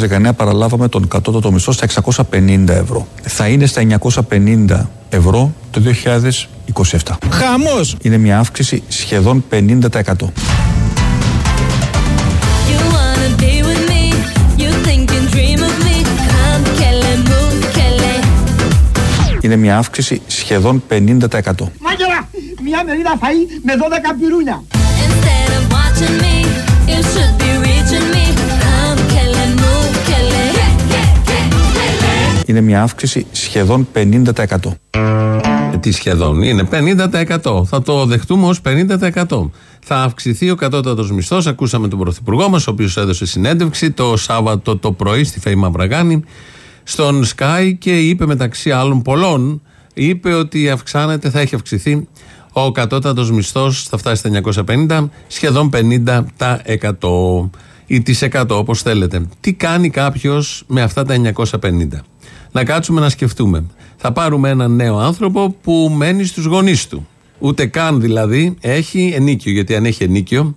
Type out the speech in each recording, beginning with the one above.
Το 2019 παραλάβαμε τον κατώτατο μισθό στα 650 ευρώ. Θα είναι στα 950 ευρώ το 2027. Χαμός! Είναι μια αύξηση σχεδόν 50%. You wanna be with me? You think and dream of me? Come, Kelly, move, Kelly. Είναι μια αύξηση σχεδόν 50%. Μάγερα, μια μερίδα φαΐ με 12 πυρούνια. Είναι μια αύξηση σχεδόν 50%. Ε, Τι σχεδόν είναι 50%. Θα το δεχτούμε ως 50%. Θα αυξηθεί ο κατώτατος μισθός. Ακούσαμε τον Πρωθυπουργό μας, ο οποίος έδωσε συνέντευξη το Σάββατο το πρωί στη Φέη Μαυραγάνη στον Sky και είπε μεταξύ άλλων πολλών, είπε ότι αυξάνεται, θα έχει αυξηθεί ο κατώτατος μισθός, θα φτάσει στα 950, σχεδόν 50% ή τις 100 όπως θέλετε. Τι κάνει κάποιος με αυτά τα 950. Να κάτσουμε να σκεφτούμε. Θα πάρουμε έναν νέο άνθρωπο που μένει στους γονείς του. Ούτε καν δηλαδή έχει ενίκιο. Γιατί αν έχει ενίκιο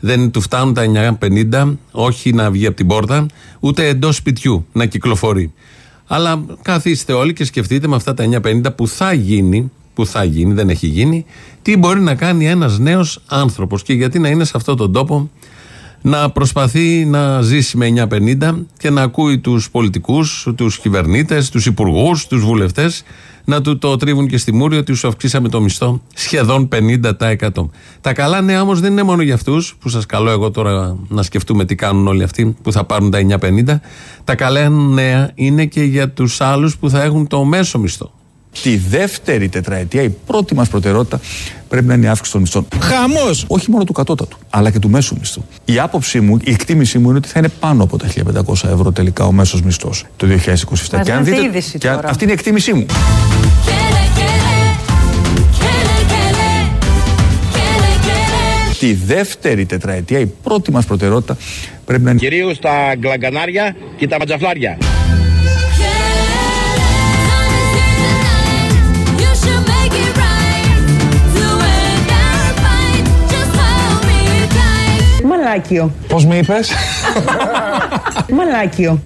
δεν του φτάνουν τα 950, όχι να βγει από την πόρτα, ούτε εντός σπιτιού να κυκλοφορεί. Αλλά καθίστε όλοι και σκεφτείτε με αυτά τα 950 που θα γίνει, που θα γίνει, δεν έχει γίνει, τι μπορεί να κάνει ένας νέος άνθρωπος και γιατί να είναι σε αυτόν τον τόπο να προσπαθεί να ζήσει με 950 και να ακούει τους πολιτικούς, τους κυβερνήτες, τους υπουργούς, τους βουλευτές να του το τρίβουν και στη μούρη ότι σου αυξήσαμε το μισθό σχεδόν 50%. Τα καλά νέα όμως δεν είναι μόνο για αυτούς που σας καλώ εγώ τώρα να σκεφτούμε τι κάνουν όλοι αυτοί που θα πάρουν τα 950. Τα καλά νέα είναι και για τους άλλους που θα έχουν το μέσο μισθό. Τη δεύτερη τετραετία, η πρώτη μας προτεραιότητα πρέπει να είναι η αύξηση των μισθών. Χαμός! Όχι μόνο του κατώτατου, αλλά και του μέσου μισθού. Η άποψή μου, η εκτίμησή μου είναι ότι θα είναι πάνω από τα 1500 ευρώ τελικά ο μέσος μισθός το 2027. Μας λέτε είδηση και αν- τώρα. αυτή είναι η εκτίμησή μου. Kelly, Kelly. Kelly, Kelly. Kelly, Kelly. Τη δεύτερη τετραετία, η πρώτη μας προτεραιότητα πρέπει να είναι Κυρίως τα γκλαγκανάρια και τα ματζαφλάρια. Μαλάκιο. Πώς με είπες; Μαλάκιο.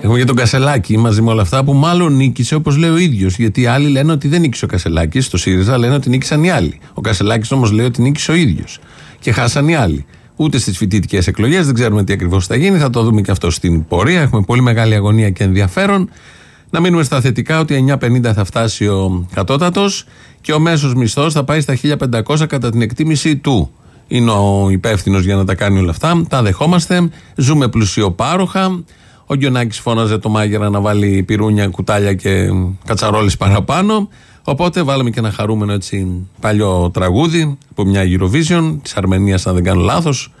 Έχουμε και τον Κασελάκη μαζί με όλα αυτά που μάλλον νίκησε όπως λέει ο ίδιος. Γιατί οι άλλοι λένε ότι δεν νίκησε ο Κασελάκης. Στο ΣΥΡΙΖΑ λένε ότι νίκησαν οι άλλοι. Ο Κασελάκης όμως λέει ότι νίκησε ο ίδιος. Και χάσαν οι άλλοι. Ούτε στις φοιτητικές εκλογές, δεν ξέρουμε τι ακριβώς θα γίνει. Θα το δούμε και αυτό στην πορεία. Έχουμε πολύ μεγάλη αγωνία και ενδιαφέρον. Να μείνουμε στα θετικά ότι 9.50 θα φτάσει ο κατώτατος και ο μέσος μισθός θα πάει στα 1.500 κατά την εκτίμηση του. Είναι ο υπεύθυνος για να τα κάνει όλα αυτά. Τα δεχόμαστε. Ζούμε πλουσιοπάροχα. Ο Γκιονάκη φώναζε το μάγειρα να βάλει πυρούνια, κουτάλια και κατσαρόλες παραπάνω. Οπότε βάλαμε και ένα χαρούμενο έτσι παλιό τραγούδι από μια Eurovision της Αρμενίας, αν δεν κάνω λάθος.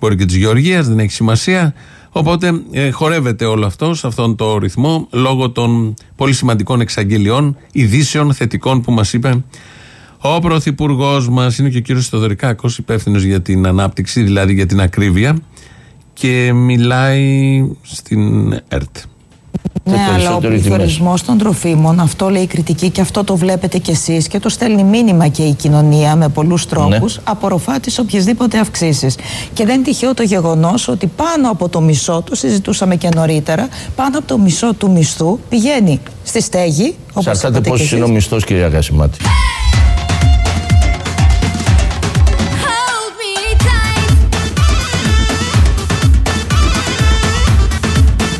Μπορεί και της Γεωργίας, δεν έχει σημασία. Οπότε ε, χορεύεται όλο αυτό σε αυτόν τον ρυθμό λόγω των πολύ σημαντικών εξαγγελιών, ειδήσεων θετικών που μας είπε ο πρωθυπουργός μας. Είναι και ο κύριος Θεοδωρικάκος, υπεύθυνος για την ανάπτυξη, δηλαδή για την ακρίβεια και μιλάει στην ΕΡΤ. Ναι, αλλά ο πληθωρισμός των τροφίμων, αυτό λέει η κριτική και αυτό το βλέπετε κι εσείς και το στέλνει μήνυμα και η κοινωνία με πολλούς τρόπους, απορροφά τι οποιασδήποτε αυξήσεις. Και δεν είναι τυχαίο το γεγονός ότι πάνω από το μισό, το συζητούσαμε και νωρίτερα, πάνω από το μισό του μισθού πηγαίνει στη στέγη. όπως Εξαρτάται είπατε κι πόσο είναι ο εσείς. μισθός, κυρία Γασιμάτη.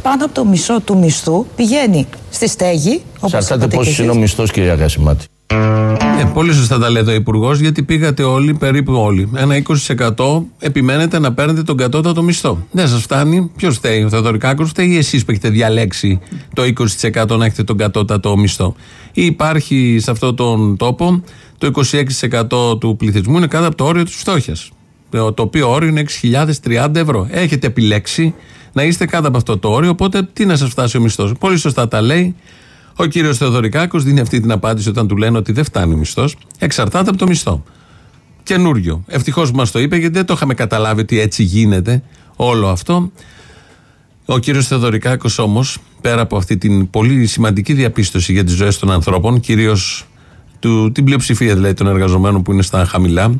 Πάνω από το μισό του μισθού πηγαίνει στη στέγη. όπως Εξαρτάται είπατε κι πόσος είναι ο εσείς. μισθός, κυρία Γασιμάτη; Ε, πολύ σωστά τα λέει εδώ ο Υπουργός, γιατί πήγατε όλοι, περίπου όλοι. Ένα 20% επιμένετε να παίρνετε τον κατώτατο μισθό. Δεν σας φτάνει. Ποιος φταίει, ο Θεοδωρικάκο φταίει ή εσείς που έχετε διαλέξει το 20% να έχετε τον κατώτατο μισθό. Ή υπάρχει σε αυτόν τον τόπο το 26% του πληθυσμού είναι κάτω από το όριο της φτώχειας. Το το οποίο όριο είναι 6.030 ευρώ. Έχετε επιλέξει να είστε κάτω από αυτό το όριο, οπότε τι να σας φτάσει ο μισθός. Πολύ σωστά τα λέει. Ο κύριος Θεοδωρικάκος δίνει αυτή την απάντηση όταν του λένε ότι δεν φτάνει ο μισθός. Εξαρτάται από το μισθό. Καινούριο. Ευτυχώς που μας το είπε, γιατί δεν το είχαμε καταλάβει ότι έτσι γίνεται όλο αυτό. Ο κύριος Θεοδωρικάκος όμως, πέρα από αυτή την πολύ σημαντική διαπίστωση για τις ζωές των ανθρώπων, κυρίως την πλειοψηφία δηλαδή των εργαζομένων που είναι στα χαμηλά,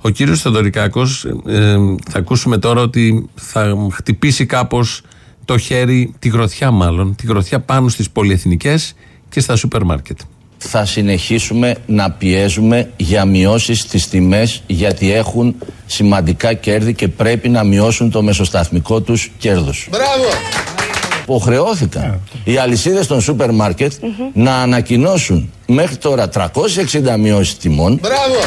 Ο κύριος Θεοδωρικάκος, ε, θα ακούσουμε τώρα ότι θα χτυπήσει κάπως το χέρι, τη γροθιά μάλλον, τη γροθιά πάνω στις πολυεθνικές και στα σούπερ μάρκετ. θα συνεχίσουμε να πιέζουμε για μειώσεις στις τιμές γιατί έχουν σημαντικά κέρδη και πρέπει να μειώσουν το μεσοσταθμικό τους κέρδος. Μπράβο! Υποχρεώθηκαν οι αλυσίδες των σούπερ μάρκετ να ανακοινώσουν μέχρι τώρα 360 μειώσεις τιμών. Μπράβο!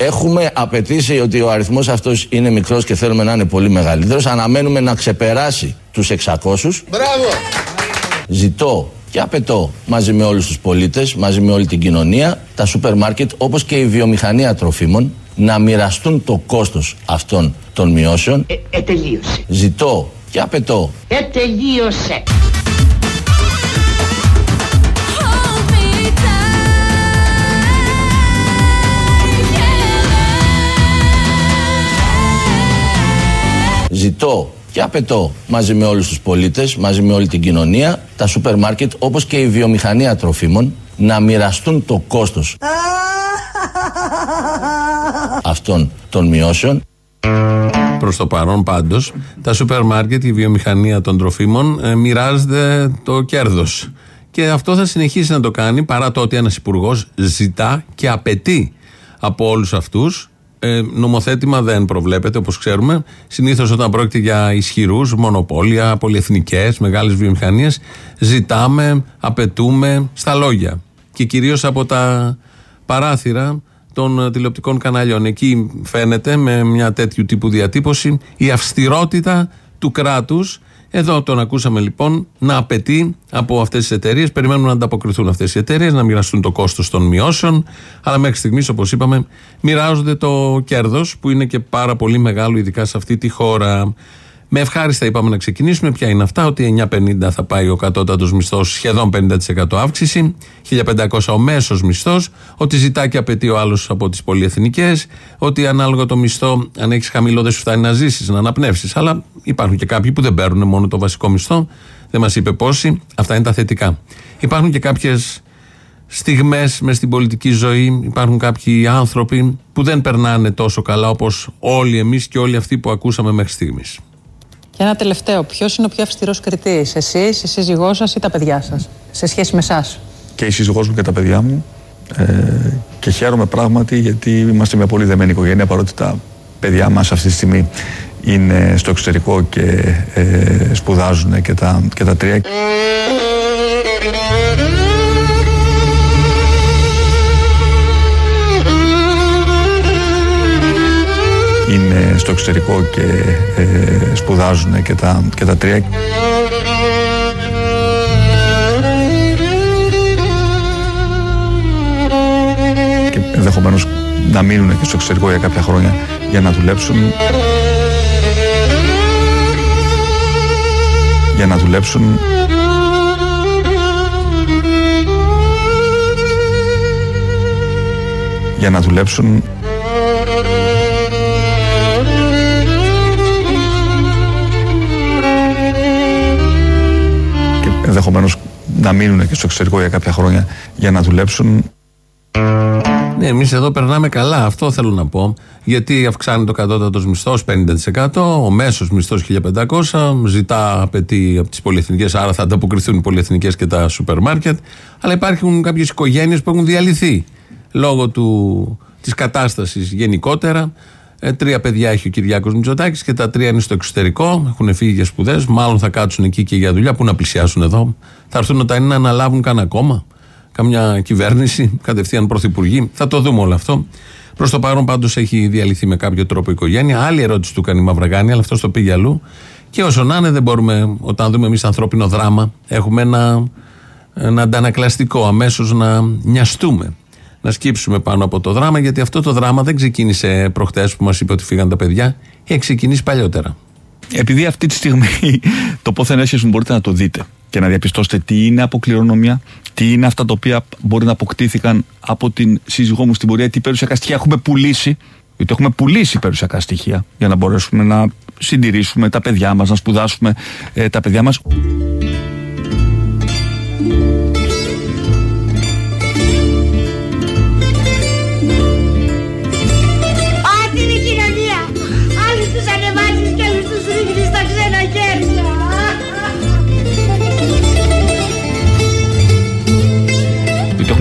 Έχουμε απαιτήσει ότι ο αριθμός αυτός είναι μικρός και θέλουμε να είναι πολύ μεγαλύτερος. Αναμένουμε να ξεπεράσει τους 600. Μπράβο! Ζητώ και απαιτώ μαζί με όλους τους πολίτες, μαζί με όλη την κοινωνία, τα σούπερ μάρκετ όπως και η βιομηχανία τροφίμων να μοιραστούν το κόστος αυτών των μειώσεων. Ε, ε, τελείωσε. Ζητώ και απαιτώ Ε, τελείωσε. Ζητώ και απαιτώ μαζί με όλους τους πολίτες, μαζί με όλη την κοινωνία, τα σούπερ μάρκετ όπως και η βιομηχανία τροφίμων να μοιραστούν το κόστος αυτών των μειώσεων. Προς το παρόν, πάντως, τα σούπερ μάρκετ, η βιομηχανία των τροφίμων ε, μοιράζεται το κέρδος. Και αυτό θα συνεχίσει να το κάνει παρά το ότι ένας υπουργός ζητά και απαιτεί από όλους αυτούς. Ε, νομοθέτημα δεν προβλέπεται, όπως ξέρουμε. Συνήθως όταν πρόκειται για ισχυρούς, μονοπόλια, πολυεθνικές, μεγάλες βιομηχανίες, ζητάμε, απαιτούμε στα λόγια. Και κυρίως από τα παράθυρα των ε, τηλεοπτικών καναλιών. Εκεί φαίνεται με μια τέτοιου τύπου διατύπωση η αυστηρότητα του κράτους. Εδώ τον ακούσαμε λοιπόν να απαιτεί από αυτές τις εταιρείες, περιμένουν να ανταποκριθούν αυτές οι εταιρείες, να μοιραστούν το κόστος των μειώσεων, αλλά μέχρι στιγμής όπως είπαμε μοιράζονται το κέρδος που είναι και πάρα πολύ μεγάλο ειδικά σε αυτή τη χώρα. Με ευχάριστα είπαμε να ξεκινήσουμε. Ποια είναι αυτά, ότι 9,50 θα πάει ο κατώτατος μισθός, σχεδόν 50% αύξηση, 1.500 ο μέσος μισθός, ότι ζητά και απαιτεί ο άλλος από τις πολυεθνικές, ότι ανάλογα το μισθό, αν έχεις χαμηλό, δεν σου φτάνει να ζήσεις, να αναπνεύσεις. Αλλά υπάρχουν και κάποιοι που δεν παίρνουν μόνο το βασικό μισθό, δεν μας είπε πόσοι. Αυτά είναι τα θετικά. Υπάρχουν και κάποιες στιγμές μες στην πολιτική ζωή. Υπάρχουν κάποιοι άνθρωποι που δεν περνάνε τόσο καλά όπως όλοι εμείς και όλοι αυτοί που ακούσαμε μέχρι στιγμής. Και ένα τελευταίο. Ποιος είναι ο πιο αυστηρός κριτής, εσείς, η σύζυγό σας ή τα παιδιά σας, σε σχέση με εσάς; Και η σύζυγός μου και τα παιδιά μου. Ε, και χαίρομαι πράγματι γιατί είμαστε μια πολύ δεμένη οικογένεια παρότι τα παιδιά μας αυτή τη στιγμή είναι στο εξωτερικό και ε, σπουδάζουν και τα, και τα τρία. Στο εξωτερικό και ε, σπουδάζουν και τα, και τα τρία. Και ενδεχομένως να μείνουν και στο εξωτερικό για κάποια χρόνια για να δουλέψουν. Για να δουλέψουν. Για να δουλέψουν και ενδεχομένως να μείνουν και στο εξωτερικό για κάποια χρόνια για να δουλέψουν. Ναι, εμείς εδώ περνάμε καλά. Αυτό θέλω να πω. Γιατί αυξάνει το κατώτατος μισθός 50%, ο μέσος μισθός 1500, ζητά, απαιτεί από τις πολυεθνικές, άρα θα ανταποκριθούν οι πολυεθνικές και τα σούπερ μάρκετ. Αλλά υπάρχουν κάποιες οικογένειες που έχουν διαλυθεί λόγω του, της κατάστασης γενικότερα. Ε, τρία παιδιά έχει ο Κυριάκος Μητσοτάκης και τα τρία είναι στο εξωτερικό, έχουν φύγει για σπουδές, μάλλον θα κάτσουν εκεί και για δουλειά, που να πλησιάσουν εδώ. Θα έρθουν όταν είναι να αναλάβουν κανένα κόμμα, καμιά κυβέρνηση, κατευθείαν πρωθυπουργοί. Θα το δούμε όλο αυτό. Προς το παρόν πάντως έχει διαλυθεί με κάποιο τρόπο η οικογένεια. Άλλη ερώτηση του κάνει η Μαυραγάνη, αλλά αυτό το πήγε αλλού. Και όσο να είναι, δεν μπορούμε, όταν δούμε εμείς ανθρώπινο δράμα, έχουμε ένα, ένα αντανακλαστικό αμέσως να νοιαστούμε. Να σκύψουμε πάνω από το δράμα, γιατί αυτό το δράμα δεν ξεκίνησε προχτές που μας είπε ότι φύγαν τα παιδιά, έχει ξεκινήσει παλιότερα. Επειδή αυτή τη στιγμή το πόθεν έσχεσαι μπορείτε να το δείτε και να διαπιστώσετε τι είναι από κληρονομιά, τι είναι αυτά τα οποία μπορεί να αποκτήθηκαν από την σύζυγό μου στην πορεία, τι περιουσιακά στοιχεία έχουμε πουλήσει, γιατί έχουμε πουλήσει περιουσιακά στοιχεία για να μπορέσουμε να συντηρήσουμε τα παιδιά μας, να σπουδάσουμε ε, τα παιδιά μας.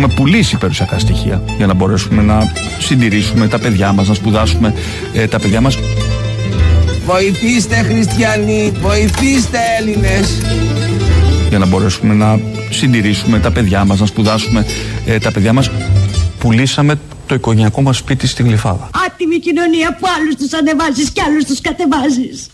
Πουλήσει περιουσιακά στοιχεία για να μπορέσουμε να συντηρήσουμε τα παιδιά μας, να σπουδάσουμε ε, τα παιδιά μας. Βοηθήστε χριστιανοί, βοηθήστε Έλληνες. για να μπορέσουμε να συντηρήσουμε τα παιδιά μας, να σπουδάσουμε ε, τα παιδιά μας. Πουλήσαμε το οικογενειακό μας σπίτι στην Γλυφάδα. Άτιμη κοινωνία που άλλους τους ανεβάζεις και άλλους τους κατεβάζεις.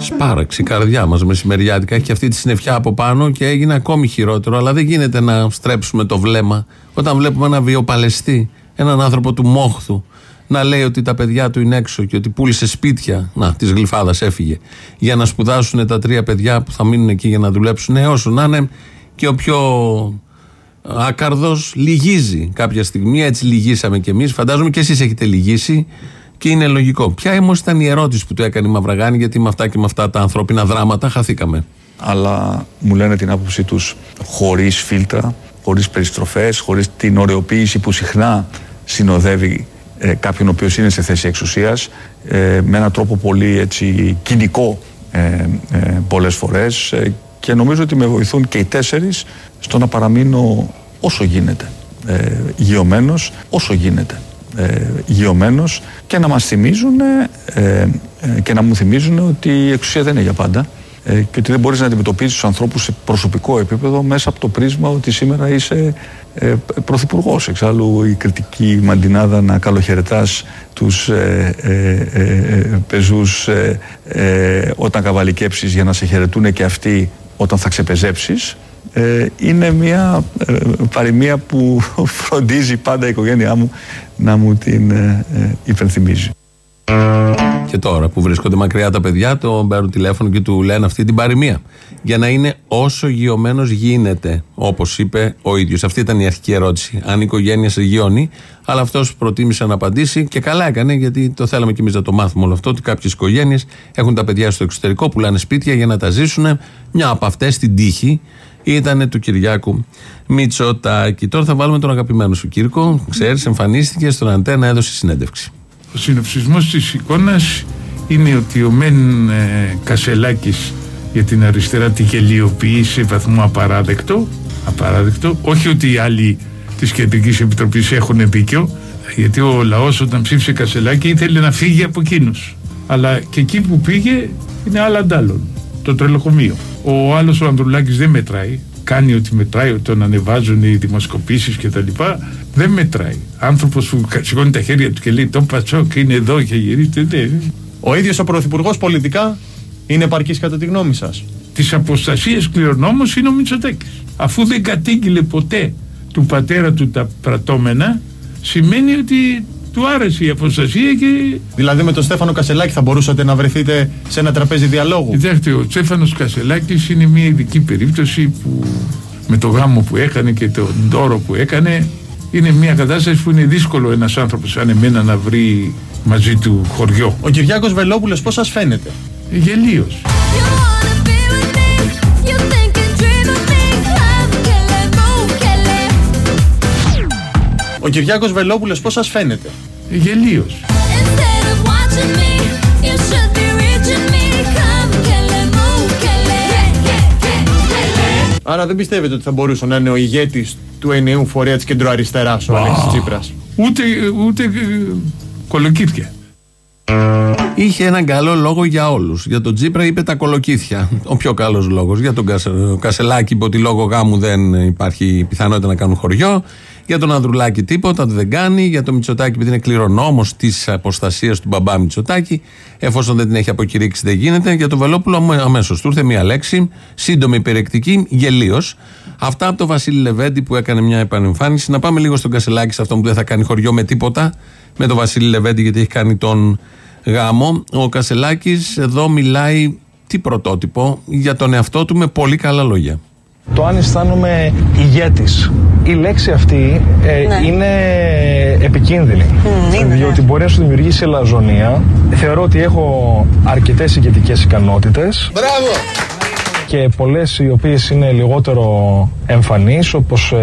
Σπάραξε η καρδιά μας μεσημεριάτικα. Έχει και αυτή τη συννεφιά από πάνω και έγινε ακόμη χειρότερο. Αλλά δεν γίνεται να στρέψουμε το βλέμμα όταν βλέπουμε ένα βιοπαλαιστή, έναν άνθρωπο του μόχθου, να λέει ότι τα παιδιά του είναι έξω και ότι πούλησε σπίτια. Να, της γλυφάδας έφυγε. Για να σπουδάσουν τα τρία παιδιά που θα μείνουν εκεί για να δουλέψουν. Ε, όσο να είναι και ο πιο άκαρδος λυγίζει κάποια στιγμή. Έτσι λυγίσαμε κι εμείς. Φαντάζομαι και εσείς έχετε λυγίσει και είναι λογικό. Ποια όμως ήταν η ερώτηση που του έκανε η Μαυραγάνη, γιατί με αυτά και με αυτά τα ανθρώπινα δράματα χαθήκαμε; αλλά μου λένε την άποψή τους χωρίς φίλτρα, χωρίς περιστροφές, χωρίς την ωρεοποίηση που συχνά συνοδεύει ε, κάποιον ο οποίος είναι σε θέση εξουσίας ε, με έναν τρόπο πολύ έτσι, κοινικό ε, ε, πολλές φορές ε, και νομίζω ότι με βοηθούν και οι τέσσερις στο να παραμείνω όσο γίνεται ε, γειωμένος, όσο γίνεται ε, γειωμένος και να μας θυμίζουν ε, ε, και να μου θυμίζουν ότι η εξουσία δεν είναι για πάντα ε, και ότι δεν μπορείς να αντιμετωπίζεις τους ανθρώπους σε προσωπικό επίπεδο μέσα από το πρίσμα ότι σήμερα είσαι ε, πρωθυπουργός. Εξάλλου η κριτική μαντινάδα να καλοχαιρετάς τους ε, ε, ε, ε, πεζούς ε, ε, όταν καβαλικέψεις για να σε χαιρετούν και αυτοί όταν θα ξεπεζέψεις ε, είναι μια ε, παροιμία που φροντίζει πάντα η οικογένειά μου να μου την ε, ε, υπενθυμίζει. Και τώρα που βρίσκονται μακριά τα παιδιά, το παίρνουν τηλέφωνο και του λένε αυτή την παροιμία. Για να είναι όσο γειωμένο γίνεται, όπως είπε ο ίδιος. Αυτή ήταν η αρχική ερώτηση. Αν η οικογένεια σε γιώνει, αλλά αυτός προτίμησε να απαντήσει και καλά έκανε, γιατί το θέλαμε κι εμείς να το μάθουμε όλο αυτό. Ότι κάποιες οικογένειες έχουν τα παιδιά στο εξωτερικό, πουλάνε σπίτια για να τα ζήσουν. Μια από αυτές την τύχη ήταν του Κυριάκου Μητσοτάκη. Τώρα θα βάλουμε τον αγαπημένο σου Κύρκο. Ξέρεις, εμφανίστηκε στον Αντένα, έδωσε συνέντευξη. Ο συνοψισμός της εικόνας είναι ότι ο Μεν ε, Κασελάκης για την αριστερά τη γελιοποιεί σε βαθμό απαράδεκτο, απαράδεκτο. Όχι ότι οι άλλοι της Κεντρικής Επιτροπής έχουν δίκιο, γιατί ο λαός όταν ψήφισε Κασελάκη ήθελε να φύγει από εκείνους. Αλλά και εκεί που πήγε είναι άλλα αντάλλων. Το τρελοκομείο. Ο άλλος ο Ανδρουλάκης δεν μετράει. Κάνει ότι μετράει, ότι τον ανεβάζουν οι δημοσκοπήσεις και τα λοιπά. Δεν μετράει. Άνθρωπος που σηκώνει τα χέρια του και λέει το Πατσόκ είναι εδώ και γυρίστε. Ναι. Ο ίδιος ο Πρωθυπουργός πολιτικά είναι επαρκής κατά τη γνώμη σας; Της αποστασίας κληρονόμος είναι ο Μητσοτάκης. Αφού δεν κατήγγειλε ποτέ του πατέρα του τα πρατώμενα, σημαίνει ότι του άρεσε η αποστασία και Δηλαδή με τον Στέφανο Κασελάκη θα μπορούσατε να βρεθείτε σε ένα τραπέζι διαλόγου; Κοιτάξτε, ο Τσέφανος Κασελάκης είναι μια ειδική περίπτωση που με το γάμο που έκανε και τον δώρο που έκανε είναι μια κατάσταση που είναι δύσκολο ένας άνθρωπος σαν εμένα να βρει μαζί του χωριό. Ο Κυριάκος Βελόπουλος πώς σας φαίνεται; Γελίος. Ο Κυριάκος Βελόπουλος πώς σας φαίνεται; Γελίος. Instead of watching me, you should be reaching me. Come, kill it, move, kill it. Yeah, yeah, yeah, kill it. Άρα δεν πιστεύετε ότι θα μπορούσε να είναι ο ηγέτης του ενιαίου φορέα της κεντροαριστεράς ο Αλέξης Τσίπρας; Ούτε, ούτε ε, κολοκύθια. Είχε έναν καλό λόγο για όλους. Για τον Τζίπρα είπε τα κολοκύθια. Ο πιο καλός λόγος. Για τον Κασε, Κασελάκη είπε ότι λόγω γάμου δεν υπάρχει πιθανότητα να κάνουν χωριό. Για τον Ανδρουλάκη τίποτα δεν κάνει. Για τον Μητσοτάκη επειδή είναι κληρονόμος της αποστασίας του μπαμπά Μητσοτάκη. Εφόσον δεν την έχει αποκηρύξει δεν γίνεται. Για τον Βελόπουλο αμέσως του ήρθε μία λέξη. Σύντομη, περιεκτική, γελίος. Αυτά από τον Βασίλη Λεβέντη που έκανε μια επανεμφάνιση. Να πάμε λίγο στον Κασελάκη σε αυτόν που δεν θα κάνει χωριό με τίποτα. Με τον Βασίλη Λεβέντη γιατί έχει κάνει τον γάμο. Ο Κασελάκης εδώ μιλάει τι πρωτότυπο για τον εαυτό του με πολύ καλά λόγια. Το αν αισθάνομαι ηγέτης. Η λέξη αυτή ε, είναι επικίνδυνη. διότι μπορεί να σου δημιουργήσει ελαζονία. Θεωρώ ότι έχω αρκετές ηγετικές ικανότητες. Μπράβο! Και πολλές οι οποίες είναι λιγότερο εμφανείς, όπως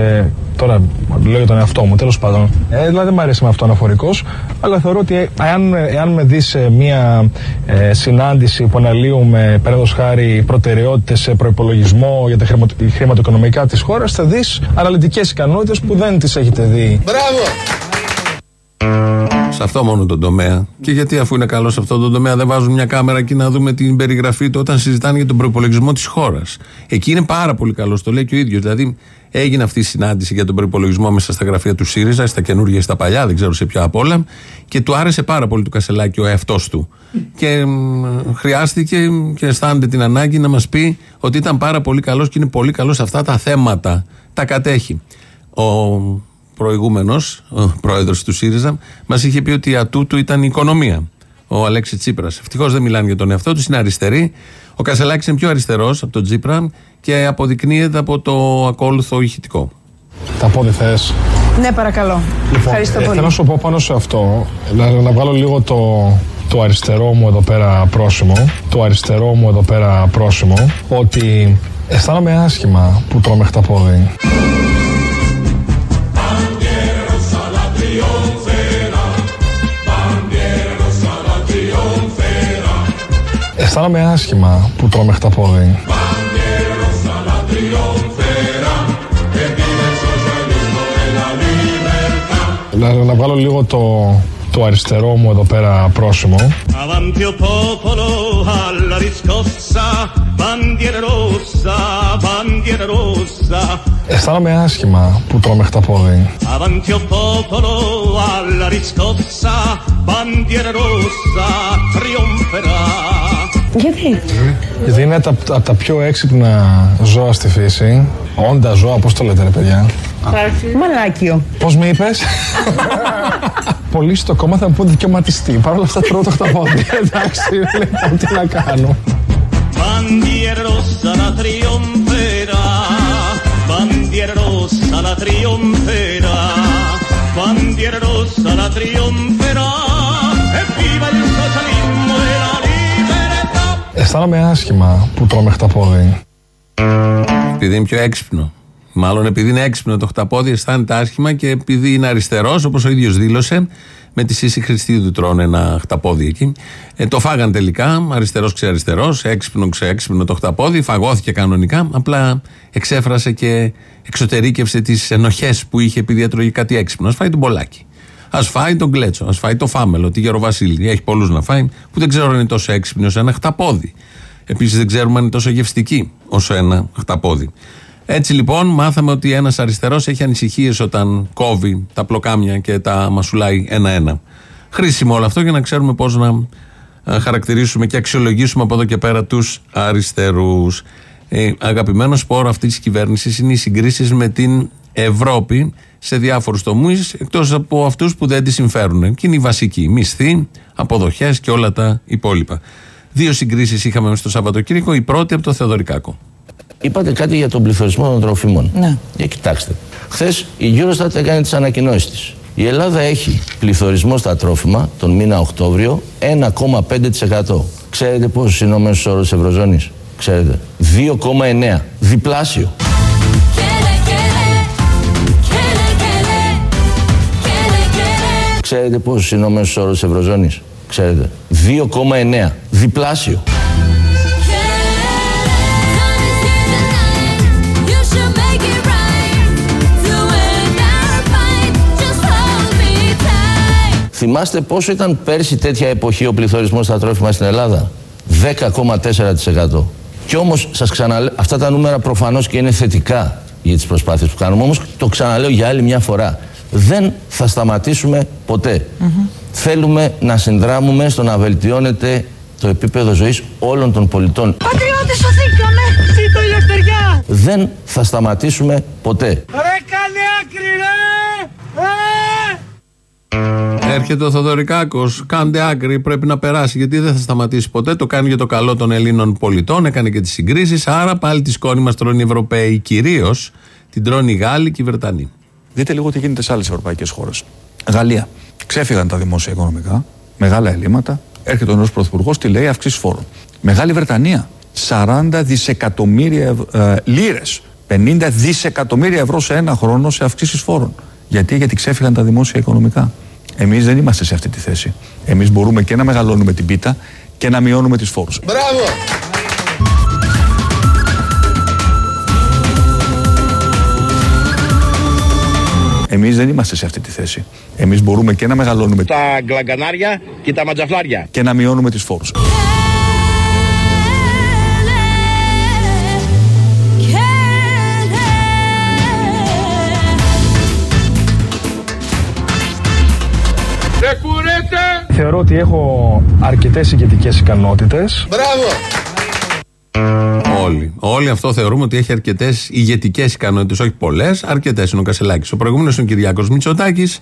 τώρα λέω για τον εαυτό μου, τέλος πάντων. Ε, δηλαδή δεν μου αρέσει με αυτό αναφορικός, αλλά θεωρώ ότι εάν, εάν με δεις σε μια ε, συνάντηση που αναλύουμε, παραδείγματος χάρη, προτεραιότητες σε προπολογισμό για τα χρηματοοικονομικά της χώρας, θα δεις αναλυτικές ικανότητες που δεν τις έχετε δει. Μπράβο! Σε αυτό μόνο τον τομέα. Και γιατί αφού είναι καλός σε αυτό τον τομέα δεν βάζουν μια κάμερα εκεί να δούμε την περιγραφή του όταν συζητάνε για τον προπολογισμό της χώρας. Εκεί είναι πάρα πολύ καλός, το λέει και ο ίδιος. Δηλαδή έγινε αυτή η συνάντηση για τον προπολογισμό μέσα στα γραφεία του ΣΥΡΙΖΑ, στα καινούργια ή στα παλιά, δεν ξέρω σε ποια απ' όλα. Και του άρεσε πάρα πολύ του Κασελάκη ο εαυτός του. Και χρειάστηκε και αισθάνεται την ανάγκη να μας πει ότι ήταν πάρα πολύ καλός και είναι πολύ καλός σε αυτά τα θέματα. Τα κατέχει. Ο προηγούμενος, ο πρόεδρος του ΣΥΡΙΖΑ, μας είχε πει ότι η ατού του ήταν η οικονομία. Ο Αλέξη Τσίπρας. Ευτυχώς δεν μιλάνε για τον εαυτό τους, είναι αριστεροί. Ο Κασελάκης είναι πιο αριστερός από τον Τσίπρα και αποδεικνύεται από το ακόλουθο ηχητικό. Τα πόδι θες. Ναι, παρακαλώ. Λοιπόν, Ευχαριστώ ε, πολύ. Θέλω να σου πω πάνω σε αυτό, να, να βγάλω λίγο το, το αριστερό μου εδώ πέρα πρόσημο, το αριστερό μου εδώ πέρα πρόσημο, ότι αισθάνομαι άσχημα που τρώμε χταπόδι. Αισθάνομαι άσχημα που τρώμε χταπόδι. Να, να βγάλω λίγο το, το αριστερό μου εδώ πέρα πρόσημο. Avanti o popolo alla riscossa, bandiera rossa, bandiera rossa. Αισθάνομαι άσχημα που τρώμε χταπόδι. Avanti Γιατί; Γιατί είναι από τα, απ' τα πιο έξυπνα ζώα στη φύση. Όντα ζώα, πώς το λέτε ρε παιδιά; Μαλάκιο. Πώς με είπες; Πολλοί στο κόμμα θα μου πούν δικαιωματιστή. Παρ' όλα αυτά τρώω το χταπόδι. Εντάξει, λοιπόν, τι να κάνω. Bandiera rossa la trionferà, bandiera rossa la trionferà, bandiera rossa la trionferà, e viva il socialismo e la libertà. Αισθάνομαι άσχημα που τρώμε χταπόδι. Επειδή είναι πιο έξυπνο. Μάλλον επειδή είναι έξυπνο το χταπόδι, αισθάνεται άσχημα και επειδή είναι αριστερός, όπως ο ίδιος δήλωσε, με τη Σύση Χριστίδου τρώνε ένα χταπόδι εκεί. Ε, το φάγαν τελικά, αριστερός ξεαριστερός, έξυπνο ξεέξυπνο το χταπόδι, φαγώθηκε κανονικά. Απλά εξέφρασε και εξωτερήκευσε τις ενοχές που είχε επειδή έτρωγε κάτι έξυπνο. Α φάει τον μπολάκι. Α φάει τον κλέτσο, ας φάει το φάμελο, τη γεροβασίλη. Έχει πολλούς να φάει που δεν ξέρω αν είναι τόσο έξυπνοι όσο ένα χταπόδι. Επίσης δεν ξέρουμε αν είναι τόσο γευστική όσο ένα χταπόδι. Έτσι λοιπόν μάθαμε ότι ένας αριστερός έχει ανησυχίες όταν κόβει τα πλοκάμια και τα μασουλάει ένα-ένα. Χρήσιμο όλο αυτό για να ξέρουμε πώς να ε, χαρακτηρίσουμε και αξιολογήσουμε από εδώ και πέρα τους αριστερούς. Ε, αγαπημένος σπόρο αυτής της κυβέρνησης είναι οι συγκρίσεις με την Ευρώπη σε διάφορους τομείς, εκτός από αυτούς που δεν τη συμφέρουν. Και είναι οι βασικοί. Μισθοί, αποδοχές και όλα τα υπόλοιπα. Δύο συγκρίσεις είχαμε στο Σαββατοκύριακο. Η πρώτη από το Θεοδωρικάκο. Είπατε κάτι για τον πληθωρισμό των τροφίμων. Ναι. Για κοιτάξτε. Χθες η Eurostat έκανε τις ανακοινώσεις της. Η Ελλάδα έχει πληθωρισμό στα τρόφιμα τον μήνα Οκτώβριο 1,5%. Ξέρετε πόσο είναι ο μέσος όρος Ευρωζώνης; Ξέρετε. 2,9. Διπλάσιο. Ξέρετε πόσο είναι ο μέσος όρος Ευρωζώνης; Ξέρετε. 2,9. Διπλάσιο. You should make it right. Do it our fight. Just hold me tight. Θυμάστε πόσο ήταν πέρσι τέτοια εποχή ο πληθωρισμός στα τρόφιμα στην Ελλάδα; 10,4%. Και όμως σας ξαναλέω, αυτά τα νούμερα προφανώς και είναι θετικά για τις προσπάθειες που κάνουμε, όμως το ξαναλέω για άλλη μια φορά. Δεν θα σταματήσουμε ποτέ. Θέλουμε να συνδράμουμε στο να βελτιώνεται το επίπεδο ζωής όλων των πολιτών. Πατριώτες σωθήκαμε! Ζήτω η ελευθεριά! Δεν θα σταματήσουμε ποτέ. Ρε κάνε άκρη ρε! Ε! Έρχεται ο Θοδωρικάκος. Κάντε άκρη, πρέπει να περάσει. Γιατί δεν θα σταματήσει ποτέ. Το κάνει για το καλό των Ελλήνων πολιτών. Έκανε και τις συγκρίσεις. Άρα πάλι τη σκόνη μας τρώνε οι Ευρωπαίοι. Κυρίως την τρώνε οι Γάλλοι και οι Βρετανοί. Δείτε λίγο τι γίνεται σε άλλες ευρωπαϊκές χώρες. Γαλλία. Ξέφυγαν τα δημόσια οικονομικά, μεγάλα ελλείμματα. Έρχεται ο νέος πρωθυπουργός, τι λέει, αυξήσεις φόρων. Μεγάλη Βρετανία. 40 δισεκατομμύρια ε, λίρες. 50 δισεκατομμύρια ευρώ σε ένα χρόνο σε αυξήσεις φόρων. Γιατί, γιατί ξέφυγαν τα δημόσια οικονομικά. Εμείς δεν είμαστε σε αυτή τη θέση. Εμείς μπορούμε και να μεγαλώνουμε την πίτα και να μειώνουμε τις φόρους. Μπράβο! Εμείς δεν είμαστε σε αυτή τη θέση. Εμείς μπορούμε και να μεγαλώνουμε Τα γκλαγκανάρια και τα ματζαφλάρια. και να μειώνουμε τις φόρους. Δεν κουρέτε! Θεωρώ ότι έχω αρκετές ηγετικές ικανότητες. Μπράβο! Όλοι. Όλοι αυτό θεωρούμε ότι έχει αρκετές ηγετικές ικανότητες, όχι πολλές, αρκετές είναι ο Κασελάκης. Ο προηγούμενος είναι ο Κυριάκος Μητσοτάκης,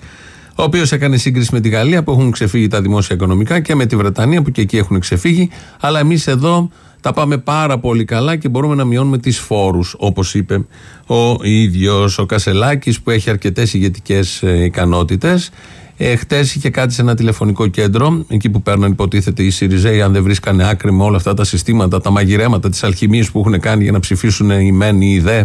ο οποίος έκανε σύγκριση με τη Γαλλία που έχουν ξεφύγει τα δημόσια οικονομικά και με τη Βρετανία που και εκεί έχουν ξεφύγει. Αλλά εμείς εδώ τα πάμε πάρα πολύ καλά και μπορούμε να μειώνουμε τις φόρους, όπως είπε ο ίδιος ο Κασελάκης που έχει αρκετές ηγετικές ικανότητες. Ε, Χτες είχε κάτι σε ένα τηλεφωνικό κέντρο, εκεί που παίρνουν υποτίθεται οι Σιριζέοι, αν δεν βρίσκανε άκρη με όλα αυτά τα συστήματα, τα μαγειρέματα, τις αλχημίες που έχουν κάνει για να ψηφίσουν οι μεν ή οι δε.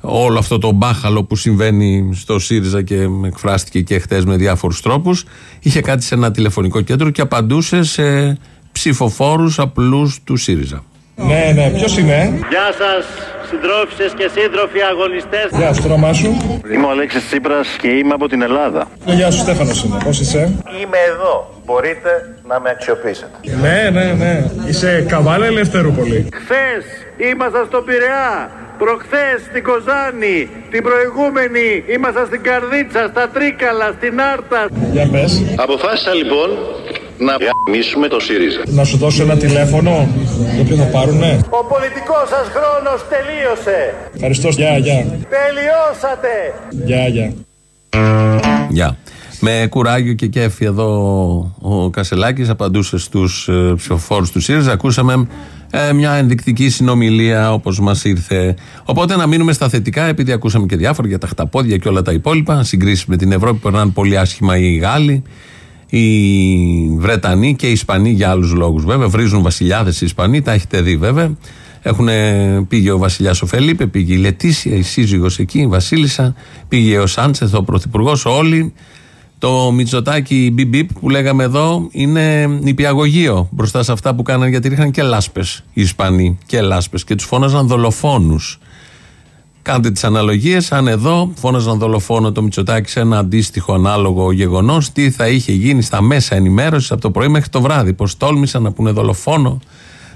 Όλο αυτό το μπάχαλο που συμβαίνει στο ΣΥΡΙΖΑ και εκφράστηκε και χτες με διάφορους τρόπους. Είχε κάτι σε ένα τηλεφωνικό κέντρο και απαντούσε σε ψηφοφόρους απλούς του ΣΥΡΙΖΑ. Ναι, ναι, ποιος είναι; Γεια σας συντρόφισσες και σύντροφοι αγωνιστές. Γεια σου, το όνομά σου. Είμαι ο Αλέξης Τσίπρας και είμαι από την Ελλάδα. Γεια σου, Στέφανος είναι. Πώς είσαι; Είμαι εδώ. Μπορείτε να με αξιοποιήσετε. Ναι, ναι, ναι. Είσαι καβάλα Ελευθερούπολη. Χθες ήμασταν στο Πειραιά. Προχθές στην Κοζάνη. Την προηγούμενη ήμασταν στην Καρδίτσα, στα Τρίκαλα, στην Άρτα. Για πες. Αποφάσισα λοιπόν να γαμίσουμε το ΣΥΡΙΖΑ. Να σου δώσω ένα τηλέφωνο. Για ποιο θα πάρουνε. Ο πολιτικός σας χρόνος τελείωσε. Ευχαριστώ. Γεια, γεια. Τελειώσατε. Γεια, γεια. Γεια. Με κουράγιο και κέφι εδώ ο Κασελάκης απαντούσε στους ε, ψηφοφόρους του ΣΥΡΙΖΑ. Ακούσαμε ε, μια ενδεικτική συνομιλία όπως μας ήρθε. Οπότε να μείνουμε στα θετικά επειδή ακούσαμε και διάφορα για τα χταπόδια και όλα τα υπόλοιπα. Συγκρίσεις με την Ευρώπη που περνάνε πολύ άσχημα οι Γάλλοι, οι Βρετανοί και οι Ισπανοί για άλλους λόγους βέβαια. Βρίζουν βασιλιάδες οι Ισπανοί, τα έχετε δει βέβαια. Έχουν, πήγε ο Βασιλιάς ο Φελίπε, πήγε η Λετήσια, η σύζυγος εκεί, η Βασίλισσα, πήγε ο Σάντσεθ, ο Πρωθυπουργός, όλοι. Το Μητσοτάκι μπιμπ που λέγαμε εδώ είναι νηπιαγωγείο μπροστά σε αυτά που κάνανε γιατί είχαν και λάσπες οι Ισπανοί και λάσπες και τους φώναζαν δολοφόνους. Κάντε τις αναλογίες. Αν εδώ φώναζαν δολοφόνο το Μητσοτάκι σε ένα αντίστοιχο ανάλογο γεγονός, τι θα είχε γίνει στα μέσα ενημέρωσης από το πρωί μέχρι το βράδυ; Πώ τόλμησαν να πούνε δολοφόνο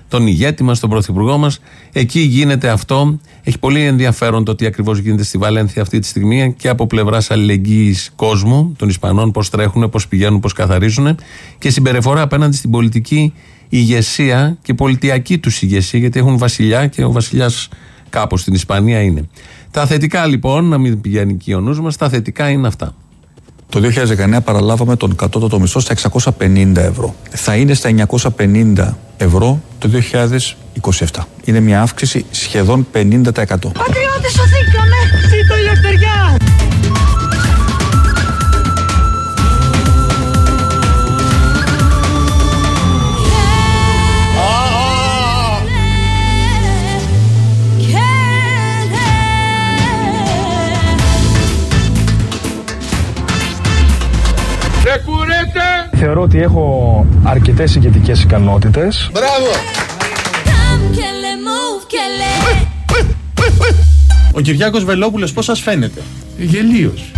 τον ηγέτη μας, τον πρωθυπουργό μας. Εκεί γίνεται αυτό. Έχει πολύ ενδιαφέρον το τι ακριβώς γίνεται στη Βαλένθια αυτή τη στιγμή και από πλευράς αλληλεγγύης κόσμου, των Ισπανών, πώς τρέχουν, πώς πηγαίνουν, πώς καθαρίζουν και συμπεριφορά απέναντι στην πολιτική ηγεσία και πολιτιακή τους ηγεσία, γιατί έχουν βασιλιά και ο βασιλιάς κάπως στην Ισπανία είναι. Τα θετικά λοιπόν, να μην πηγαίνει εκεί ο νους μας, τα θετικά είναι αυτά. Το 2019 παραλάβαμε τον κατώτατο μισθό στα 650 ευρώ. Θα είναι στα 950 ευρώ το 2027. Είναι μια αύξηση σχεδόν 50%. Πατριώτες σωθήκαμε! Δεν κουρέτε! Θεωρώ ότι έχω αρκετές ηγετικές ικανότητες. Μπράβο! Ο Κυριάκος Βελόπουλος πώς σας φαίνεται; Γελίος.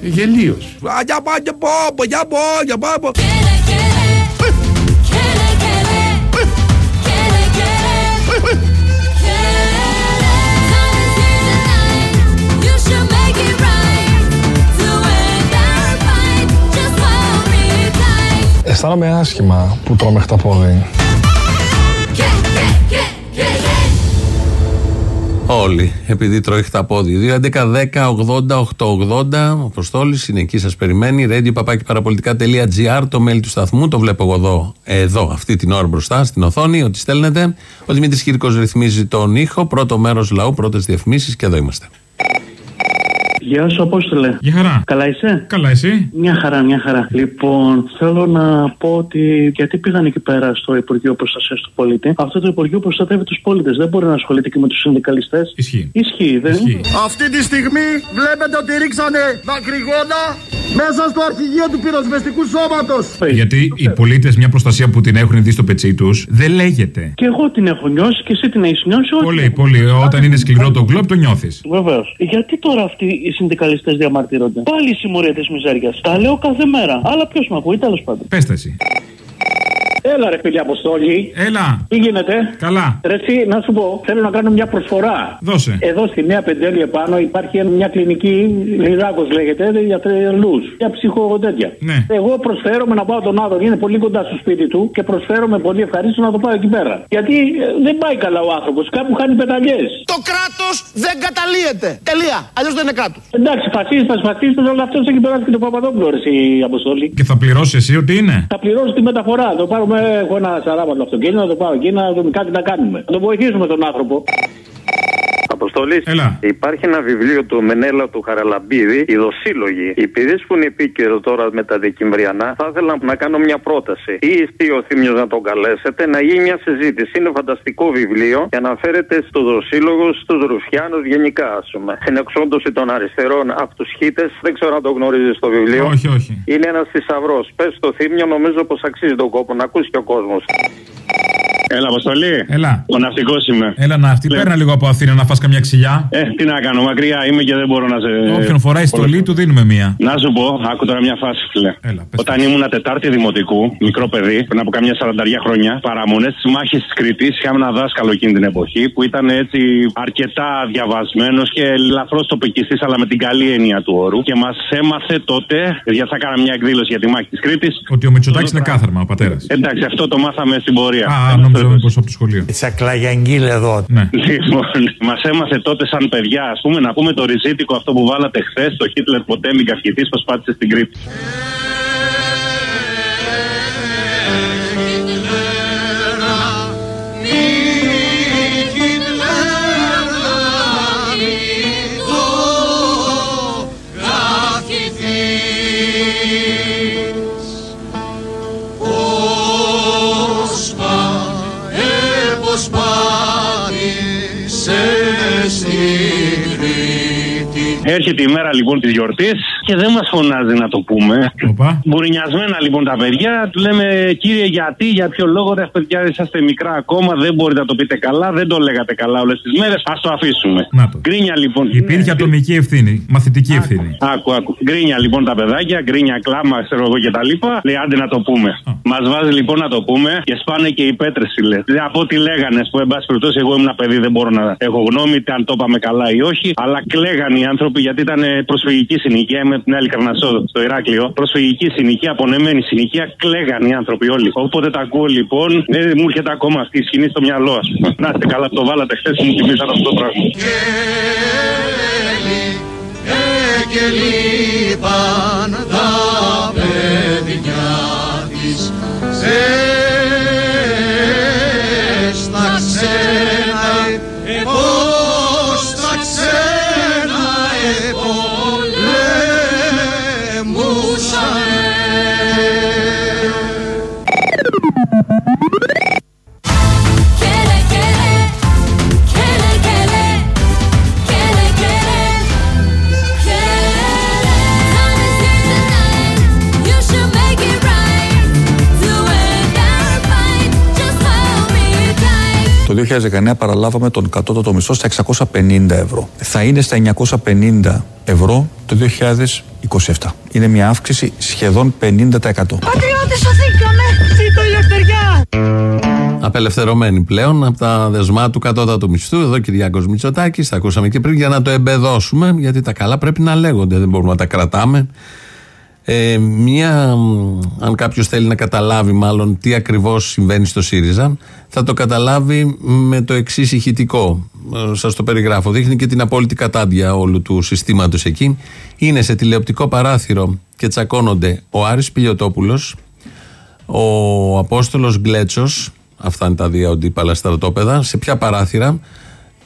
Γελίος. Αισθάνομαι άσχημα που τρώμε χταπόδι. Όλοι, επειδή τρώει χταπόδι. 2, 11, 10, 80, 8, 80. Ο Αποστόλης είναι εκεί, σας περιμένει. Radio παπάκι παραπολιτικά.gr, το mail του σταθμού. Το βλέπω εγώ εδώ, εδώ, αυτή την ώρα μπροστά στην οθόνη, ότι στέλνετε. Ο Δημήτρης Κύρκος ρυθμίζει τον ήχο. Πρώτο μέρος λαού, πρώτες διαφημίσεις και εδώ είμαστε. Γεια σου, Απόστολε. Γεια χαρά. Καλά είσαι; Καλά, εσύ; Μια χαρά, μια χαρά. Λοιπόν, θέλω να πω ότι γιατί πήγαν εκεί πέρα στο Υπουργείο Προστασίας του Πολίτη. Αυτό το Υπουργείο προστατεύει τους πολίτες. Δεν μπορεί να ασχολείται και με τους συνδικαλιστές. Ισχύει. Ισχύει, δεν Ισχύει. Αυτή τη στιγμή βλέπετε ότι ρίξανε δακρυγόνα μέσα στο αρχηγείο του πυροσβεστικού σώματος. Γιατί οι πολίτες μια προστασία που την έχουν δει στο πετσί τους δεν λέγεται. Και εγώ την έχω νιώσει και εσύ την έχεις νιώσει. όχι. Πολύ, πολύ. Όταν είναι σκληρό το γκλόπ, το νιώθεις. Βεβαίως. Γιατί τώρα αυτοί οι συνδικαλιστέ διαμαρτύρονται. Πάλι η συμμορία της μιζέριας. Τα λέω κάθε μέρα. Αλλά ποιος με ακούει, τέλος πάντων. Πες τα εσύ. Έλα ρε φίλε Αποστόλη. Έλα. Τι γίνεται; Καλά. Ρε εσύ, να σου πω, θέλω να κάνω μια προσφορά. Δώσε. Εδώ στη Νέα Πεντέλη επάνω υπάρχει μια κλινική, Λιδάκο λέγεται, για τρελούς. Για ψυχο τέτοια. Ναι. Εγώ προσφέρομαι να πάω τον άνθρωπο, είναι πολύ κοντά στο σπίτι του και προσφέρομαι πολύ ευχαρίστω να το πάω εκεί πέρα. Γιατί ε, δεν πάει καλά ο άνθρωπος, κάπου χάνει πεταλιές. Το κράτος δεν καταλύεται. Τελεία. Αλλιώς δεν είναι κράτος. Εντάξει, φασίστα, φασίστα, αλλά αυτός έχει περάσει και το Παπαδόπουλο, ρε, εσύ, Αποστόλη. Και θα πληρώσει εσύ ότι είναι; Θα πληρώσω τη μεταφορά. Το πάρουμε, έχω ένα σαράβατο αυτοκίνητο, να το πάω εκεί, να δούμε κάτι να κάνουμε. Να το βοηθήσουμε τον άνθρωπο. Αποστολής. Έλα. Υπάρχει ένα βιβλίο του Μενέλα του Χαραλαμπίδη, Οι Δοσύλλογοι. Επειδή που είναι επίκαιρο τώρα με τα Δεκεμβριανά, θα ήθελα να κάνω μια πρόταση. Ή εσύ ο Θήμιος να τον καλέσετε, να γίνει μια συζήτηση. Είναι φανταστικό βιβλίο και αναφέρεται στους Δοσύλλογους, στους Ρουφιάνου γενικά, ας πούμε. Στην εξόντωση των αριστερών από τους Χίτες, δεν ξέρω αν το γνωρίζεις το βιβλίο. Όχι, όχι. Είναι ένας θησαυρός. Πες στο Θήμιο, νομίζω πως αξίζει τον κόπο να ακούσει και ο κόσμος. Έλα, Αποστολή. Έλα. Ο ναυτικός είμαι. Έλα να αυτή, παίρνα λίγο από Αθήνα να φας καμιά ξυλιά. Ε, τι να κάνω, μακριά είμαι και δεν μπορώ να σε. Όποιον φοράει στολή του δίνουμε μία. Να σου πω, άκου τώρα μια φάση, φίλε. Όταν ήμουν Τετάρτη Δημοτικού, μικρό παιδί, πριν από καμιά 40 χρόνια, παραμονές της μάχης της Κρήτης, είχαμε ένα δάσκαλο εκείνη την εποχή που ήταν έτσι αρκετά διαβασμένος και ελαφρώ τοπικιστής, αλλά με την καλή έννοια του όρου. Και μας έμαθε τότε, γιατί θα κάναμε μια εκδήλωση για τη μάχη της Κρήτης. Ότι ο Μητσοτάκης είναι κάθαρμα, ο πατέρας. Εντάξει, αυτό το μάθαμε στην πορεία. Α, νόμιζα μήπως από το σχολείο. Τσακλαγιαγγίλ εδώ. Ναι. Λοιπόν, μας έμαθε τότε σαν παιδιά, ας πούμε, να πούμε το ριζίτικο αυτό που βάλατε χθες, το Χίτλερ ποτέ μην καυχηθεί, πω πάτησε στην Κρήτη. Έρχεται η μέρα λοιπόν της γιορτής και δεν μας φωνάζει να το πούμε. Μπουρινιασμένα λοιπόν τα παιδιά, του λέμε κύριε γιατί, για ποιο λόγο ρε παιδιά είσαστε μικρά ακόμα, δεν μπορείτε να το πείτε καλά, δεν το λέγατε καλά όλες τις μέρες, ας το αφήσουμε. Να το. Γκρίνια λοιπόν. Υπήρχε ατομική ευθύνη, μαθητική ευθύνη. Άκου, άκου. Γκρίνια λοιπόν τα παιδάκια, γκρίνια κλάμα, ξέρω εγώ και τα λοιπά. Λέει άντε να το πούμε. Μας βάζει λοιπόν να το πούμε και σπάνε και οι πέτρες, φίλε. Δηλαδή, από ό,τι λέγανε, που εν πάση περιπτώσει, εγώ ήμουν παιδί, δεν μπορώ να έχω γνώμη, είτε αν το είπαμε καλά ή όχι. Αλλά κλαίγαν οι άνθρωποι γιατί ήταν ε, προσφυγική συνοικία. Είμαι από την άλλη Καρνασό, στο Ηράκλειο. Προσφυγική συνοικία, απονεμένη συνοικία, κλαίγαν οι άνθρωποι όλοι. Όποτε τα ακούω λοιπόν, ε, μου έρχεται ακόμα αυτή η σκηνή στο μυαλό, ας πούμε. Να είστε καλά, που το βάλατε χθες μου θυμήσατε αυτό το πράγμα. και λείπαν τα παιδιά της σε στα ξένα 2019 παραλάβαμε τον κατώτατο μισθό στα 650 ευρώ. Θα είναι στα 950 ευρώ το 2027. Είναι μια αύξηση σχεδόν 50%. Πατριώτες σωθήκαμε! Ζήτω η ελευθεριά! Απελευθερωμένη πλέον από τα δεσμά του κατώτατου μισθού. Εδώ Κυριάκος Μητσοτάκης, τα ακούσαμε και πριν για να το εμπεδώσουμε, γιατί τα καλά πρέπει να λέγονται, δεν μπορούμε να τα κρατάμε. Ε, μία, μ, αν κάποιος θέλει να καταλάβει μάλλον τι ακριβώς συμβαίνει στο ΣΥΡΙΖΑ, θα το καταλάβει με το εξής ηχητικό. Ε, Σας το περιγράφω. Δείχνει και την απόλυτη κατάντια όλου του συστήματος εκεί. Είναι σε τηλεοπτικό παράθυρο και τσακώνονται ο Άρης Πιλιοτόπουλος, ο Απόστολος Γκλέτσος, αυτά είναι τα δύο αντίπαλα στρατόπεδα, σε ποια παράθυρα,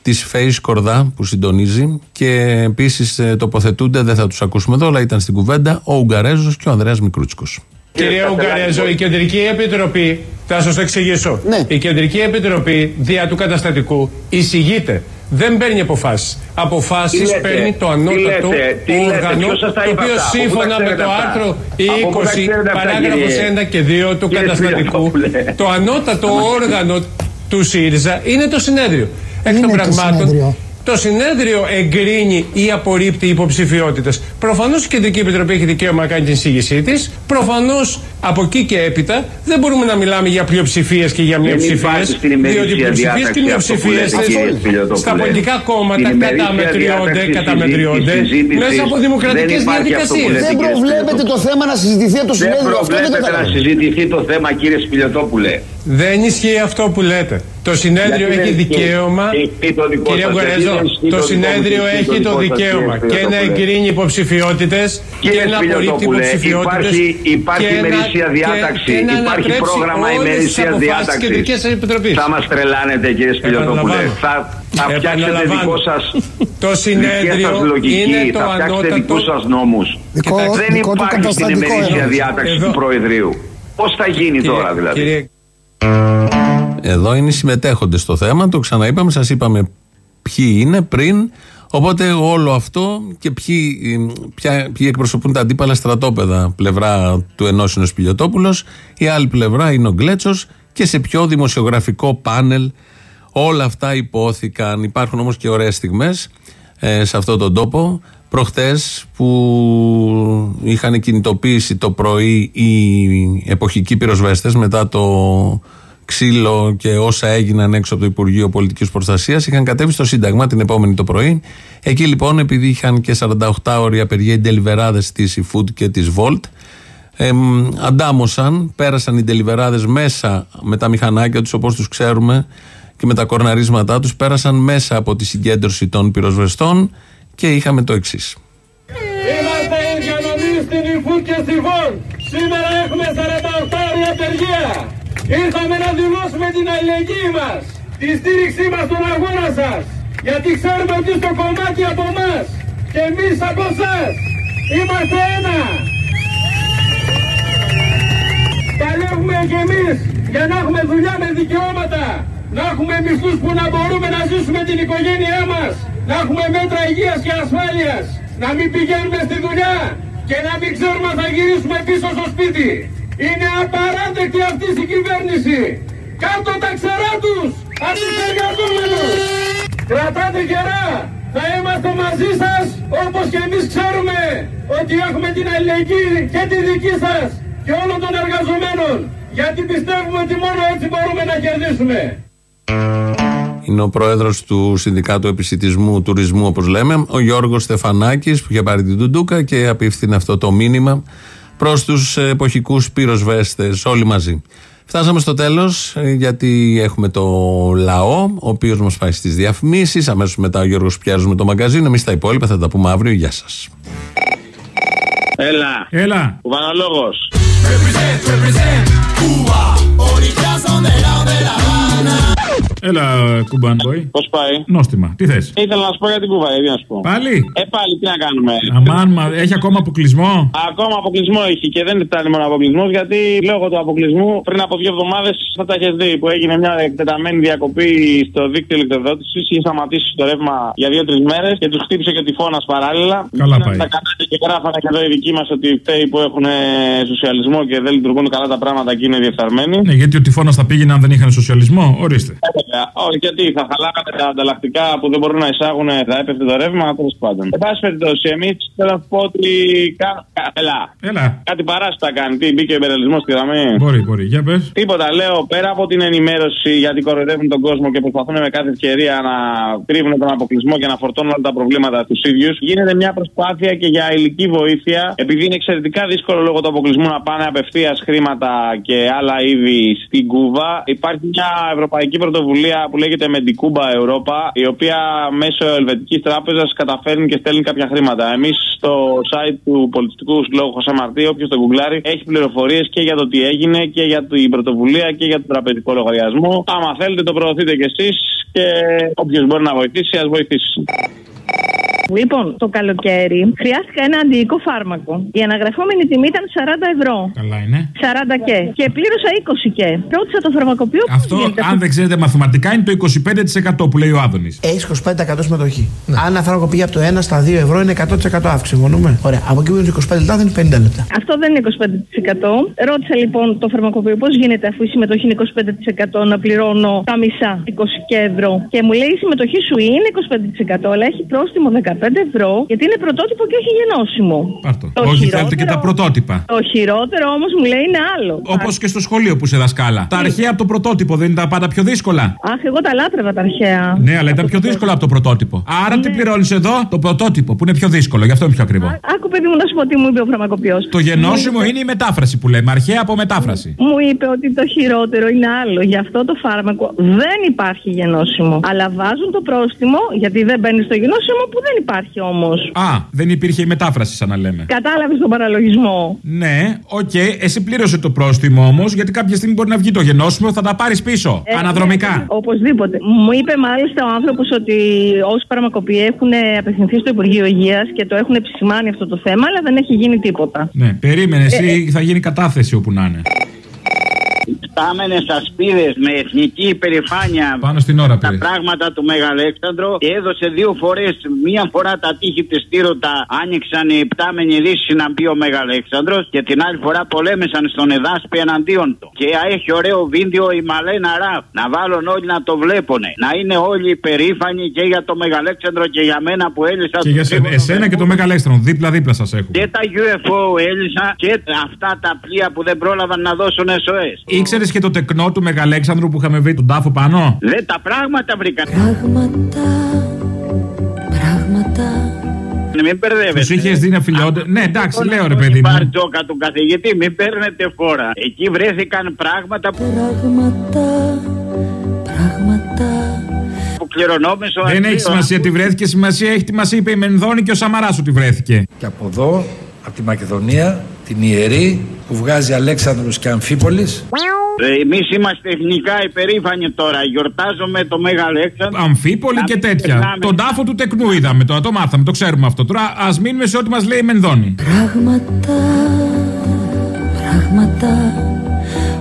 της ΦΕΙ Κορδά που συντονίζει και επίσης τοποθετούνται, δεν θα τους ακούσουμε εδώ, αλλά ήταν στην κουβέντα ο Ουγγαρέζος και ο Ανδρέας Μικρούτσικος. Κυρία Ουγγαρέζο, η Κεντρική Επιτροπή, θα σας το εξηγήσω. Η Κεντρική Επιτροπή δια του καταστατικού εισηγείται. Δεν παίρνει αποφάσεις. Αποφάσεις Τι λέτε, παίρνει το τι ανώτατο λέτε, τι λέτε, όργανο, ποιος σας τα το είπε οποίο αυτά, από πού τα σύμφωνα με ξέρετε το αυτά; άρθρο Από πού τα 20, ξέρετε αυτά, παράγραφος κύριε- 1 και 2 του κύριε καταστατικού, Σπυριδόπουλε. το ανώτατο όργανο του ΣΥΡΙΖΑ είναι το συνέδριο. Εκ των Είναι το πραγμάτων, συνέδριο. το συνέδριο εγκρίνει ή απορρίπτει υποψηφιότητες. Προφανώς η Κεντρική Επιτροπή έχει δικαίωμα να κάνει την εισήγησή της. Προφανώς από εκεί και έπειτα δεν μπορούμε να μιλάμε για πλειοψηφίες και για μειοψηφίε. υπάρχει στην ημερήσια Διότι πλειοψηφίες διάταξη και αυτό που μειοψηφίες λέτε, κύριε Σπηλιοτόπουλε. στα πολιτικά Στην κόμματα ημερήσια καταμετριώνται, διάταξη καταμετριώνται συζήτησης μέσα από δεν δημοκρατικέ υπάρχει αυτό που διαδικασίε. λέτε, Δεν κύριε προβλέπεται το θέμα να συζητηθεί από το Δεν συνέδριο. Αυτό δεν προβλέπεται να καταλαβαίνω. συζητηθεί το θέμα, κύριε Σπηλιοτόπουλε. Δεν ισχύει αυτό που λέτε. Το συνέδριο Γιατί έχει δεν ισχύει; δικαίωμα. Ισχύει το δικό Κύριε σας, Γκορέζο, γιατί δεν ισχύει το το δικό μου, συνέδριο ισχύει το έχει το δικό σας, δικαίωμα κύριε και να Σπηλιοτόπουλε. εγκρίνει υποψηφιότητες και Κύριε να απορρίπτει Σπηλιοτόπουλε, υποψηφιότητες. υπάρχει, υπάρχει ημερήσια διάταξη, υπάρχει πρόγραμμα ημερήσιας διάταξης. Θα μας τρελάνετε, κύριε Σπηλιοτόπουλε. Επαναλαμβάνω. Θα, θα φτιάξετε Επαναλαμβάνω. δικό σα Το συνέδριο σας λογική, είναι το θα φτιάξετε ανώτατο- δικούς σας νόμους. Δικό- Δεν δικό του υπάρχει στην καταστατικό ημερήσια εννοείς. διάταξη Εδώ. του Προεδρείου. Πώς θα γίνει τώρα δηλαδή; Κύριε Εδώ είναι οι συμμετέχοντες στο θέμα. Το ξαναείπαμε, σας είπαμε ποιοι είναι πριν. Οπότε όλο αυτό και ποιοι, ποια, ποιοι εκπροσωπούν τα αντίπαλα στρατόπεδα πλευρά του ενός είναι ο Σπηλιοτόπουλος, η άλλη πλευρά είναι ο Γκλέτσος και σε ποιο δημοσιογραφικό πάνελ όλα αυτά υπόθηκαν. Υπάρχουν όμως και ωραίες στιγμές ε, σε αυτόν τον τόπο. Προχτές που είχαν κινητοποίησει το πρωί οι εποχικοί πυροσβέστες μετά το ξύλο και όσα έγιναν έξω από το Υπουργείο Πολιτικής Προστασίας είχαν κατέβει στο Σύνταγμα την επόμενη το πρωί. Εκεί λοιπόν επειδή είχαν και 48 ώρια απεργία οι ντελιβεράδες της eFood και της Volt εμ, αντάμωσαν, πέρασαν οι ντελιβεράδες μέσα με τα μηχανάκια τους όπως τους ξέρουμε και με τα κορναρίσματά τους πέρασαν μέσα από τη συγκέντρωση των πυροσβεστών και είχαμε το εξής. Είμαστε ενδιανομή στην Ιφούτ και στη Βόλ. Σήμερα έχουμε 48 ώρια απεργία. Ήρθαμε να δηλώσουμε την αλληλεγγύη μας, τη στήριξή μας στον αγώνα σας. Γιατί ξέρουμε ότι στο κομμάτι από εμάς και εμείς από εσάς είμαστε ένα. Παλεύουμε κι εμείς για να έχουμε δουλειά με δικαιώματα. Να έχουμε μισθούς που να μπορούμε να ζήσουμε την οικογένειά μας. Να έχουμε μέτρα υγείας και ασφάλειας. Να μην πηγαίνουμε στη δουλειά και να μην ξέρουμε αν θα γυρίσουμε πίσω στο σπίτι. Είναι απαράδεκτη αυτή η κυβέρνηση. Κάτω τα ξερά τους από τους εργαζόμενους. Κρατάτε γερά. Θα είμαστε μαζί σας όπως και εμείς ξέρουμε ότι έχουμε την αλληλεγγύη και τη δική σας και όλων των εργαζομένων. Γιατί πιστεύουμε ότι μόνο έτσι μπορούμε να κερδίσουμε. Είναι ο πρόεδρος του Συνδικάτου Επισητισμού Τουρισμού, όπως λέμε, ο Γιώργος Στεφανάκης, που είχε πάρει την Τουντούκα και απίφθινε αυτό το μήνυμα προς τους εποχικούς πυροσβέστες, όλοι μαζί. Φτάσαμε στο τέλος, γιατί έχουμε το λαό, ο οποίος μας πάει στις διαφημίσεις. Αμέσως μετά ο Γιώργος Πιάζου με το μαγκαζίνο. Εμείς τα υπόλοιπα θα τα πούμε αύριο. Γεια σας. Έλα. Έλα. Κουβανολόγος. Έλα, κουμπάν boy. Πώς πάει; Νόστιμα. Τι θες; Ήθελα να σου πω για την Κούβα, γιατί να σου πω. Πάλι; Ε, πάλι, τι να κάνουμε. Αμάν, μα έχει ακόμα αποκλεισμό; Ακόμα αποκλεισμό έχει και δεν φτάνει μόνο αποκλεισμός γιατί λόγω του αποκλεισμού πριν από δύο εβδομάδες θα τα έχεις δει που έγινε μια εκτεταμένη διακοπή στο δίκτυο ηλεκτροδότησης. Είχε σταματήσει το ρεύμα για δύο-τρεις μέρες και τους χτύπησε και ο τυφώνας παράλληλα. Καλά Γίνανε πάει. Τα κανάλια και γράφανε και εδώ οι δικοί μας ότι φταίει που έχουν ε, σοσιαλισμό και δεν λειτουργούν καλά τα πράγματα και είναι διεφθαρμένοι. Ναι, γιατί ο τυφώνας θα πήγαινε αν δεν είχαν σοσιαλισμό. Ορίστε. Ε, βέβαια. Όχι, γιατί θα χαλάγανε τα ανταλλακτικά που δεν μπορούν να εισάγουν, θα έπεφτε το ρεύμα, τέλος πάντων. Εν πάση περιπτώσει, εμείς θέλω να σου πω ότι. κα- κα- Έλα. Έλα. Κάτι παράστα κάνει. Τι, μπήκε ο υπερελισμό στη γραμμή; Μπορεί, μπορεί. Για πες. Τίποτα, λέω πέρα από την ενημέρωση γιατί κοροϊδεύουν τον κόσμο και προσπαθούν με κάθε ευκαιρία να κρύβουν τον αποκλεισμό και να φορτώνουν όλα τα προβλήματα τους ίδιους, γίνεται μια προσπάθεια και για υλική βοήθεια. Επειδή είναι εξαιρετικά δύσκολο λόγω του αποκλεισμού να πάνε απευθείας χρήματα και άλλα είδη στην Κούβα, υπάρχει μια ευρωπαϊκή πρωτοβουλία πρωτοβουλία που λέγεται Μεντικούμπα Ευρώπα, η οποία μέσω Ελβετικής Τράπεζας καταφέρνει και στέλνει κάποια χρήματα. Εμείς στο site του Πολιτιστικού Συλλόγου Χωσέ Μαρτί, όποιος το γκουγκλάρει, έχει πληροφορίες και για το τι έγινε και για την πρωτοβουλία και για τον τραπεζικό λογαριασμό. Άμα θέλετε, το προωθείτε κι εσείς και όποιος μπορεί να βοηθήσει, ας βοηθήσει. Λοιπόν, το καλοκαίρι χρειάστηκα ένα αντιοικό φάρμακο. Η αναγραφόμενη τιμή ήταν 40 ευρώ. Καλά είναι. 40 και. Και πλήρωσα 20 και. Ρώτησα το φαρμακοποιό πώς Αυτό, γίνεται αν δεν ξέρετε μαθηματικά, είναι το 25% που λέει ο Άδωνης. Έχεις 25% συμμετοχή. Αν ένα φάρμακο πήγε από το 1 στα 2 ευρώ είναι 100% αύξηση. Συμφωνούμε; Ωραία. Από εκεί που είναι 25 λεπτά δεν είναι 50 λεπτά. Αυτό δεν είναι 25%. Ρώτησα λοιπόν το φαρμακοποιό πώς γίνεται αφού η συμμετοχή είναι 25% να πληρώνω τα μισά 20 και ευρώ. Και μου λέει η συμμετοχή σου είναι 25% αλλά έχει πρόστιμο 15 ευρώ γιατί είναι πρωτότυπο και όχι γενώσιμο. Πάρτο. Το Όχι, χειρότερο- θέλετε και τα πρωτότυπα. Το χειρότερο όμως μου λέει είναι άλλο. Όπως και στο σχολείο που σε δασκάλα. Τα αρχαία από το πρωτότυπο δεν ήταν πάντα πιο δύσκολα. Αχ, εγώ τα λάτρευα τα αρχαία. Ναι, αλλά ήταν πιο δύσκολο από το πρωτότυπο. Άρα Ναι. τι πληρώνεις εδώ, το πρωτότυπο που είναι πιο δύσκολο, γι' αυτό είναι πιο ακριβό. Άκου, παιδί μου, να σου πω τι μου είπε ο φαρμακοποιός. Το γενώσιμο είναι η μετάφραση που λέμε. Αρχαία από μετάφραση. Μου είπε ότι το χειρότερο είναι άλλο. Γι' αυτό το φάρμακο δεν υπάρχει γενώσιμο. Αλλά βάζουν το πρόστιμο, γιατί δεν μπαίνει στο γενώσιμο που δεν υπάρχει όμως. Α, δεν υπήρχε η μετάφραση, σαν να λέμε. Κατάλαβες τον παραλογισμό. Ναι, οκ, εσύ πλήρωσε το πρόστιμο όμως, γιατί κάποια στιγμή μπορεί να βγει το γενόσημο, θα τα πάρεις πίσω. Ε, αναδρομικά. ναι, Οπωσδήποτε. Μου είπε μάλιστα ο άνθρωπος ότι όσοι φαρμακοποιοί έχουν απευθυνθεί στο Υπουργείο Υγείας και το έχουν επισημάνει αυτό το θέμα, αλλά δεν έχει γίνει τίποτα. Ναι, περίμενε, Ε, εσύ θα γίνει κατάθεση όπου να είναι. Στάμενες ασπίδες με εθνική υπερηφάνεια Πάνω στην ώρα τα πήρε. πράγματα του Μεγαλέξανδρο και έδωσε δύο φορές. Μία φορά τα τείχη της Τύρωτα άνοιξαν οι πτάμενοι δύση να μπει ο Μεγαλέξανδρο και την άλλη φορά πολέμησαν στον Εδάσπη εναντίον του. Και έχει ωραίο βίντεο η Μαλένα Ραφ. Να βάλουν όλοι να το βλέπουν. Να είναι όλοι υπερήφανοι και για το Μεγαλέξανδρο και για μένα που έλυσα Και το για σένα, τρίγωνο εσένα και το Μεγαλέστρον, δίπλα-δίπλα σας έχω. και τα UFO έλυσα και αυτά τα πλοία που δεν πρόλαβαν να δώσουν SOS. Ήξερες και το τεκνό του Μεγαλέξανδρου που είχαμε βρει τον τάφο πάνω; Δεν τα πράγματα βρήκα. Πράγματα. Μην μπερδεύετε. Τους είχες δει να φιλιώνται. Ναι, εντάξει, λέω ρε Τον παιδί μου. Μπαρτζόκα του καθηγητή, μην παίρνετε φόρα. Εκεί βρέθηκαν πράγματα που, Πράγματα. Πράγματα. που κληρονόμησε ο Δεν έχει Αντρέος. σημασία τι βρέθηκε, σημασία έχει τι μας είπε η Μενδώνη και ο Σαμαράς ότι βρέθηκε. Και από εδώ, από τη Μακεδονία, την Ιερή, που βγάζει Αλέξανδρος και Αμφίπολης. Ε, Εμείς είμαστε εθνικά υπερήφανοι τώρα. Γιορτάζουμε το Μέγα Αλέξανδρο. Αμφίπολη και Να μην τέτοια. ξεχνάμε. Τον τάφο του τεκνού είδαμε τώρα, το μάθαμε, το ξέρουμε αυτό. Τώρα ας μείνουμε σε ό,τι μας λέει η Μενδώνη. Πράγματα. Πράγματα.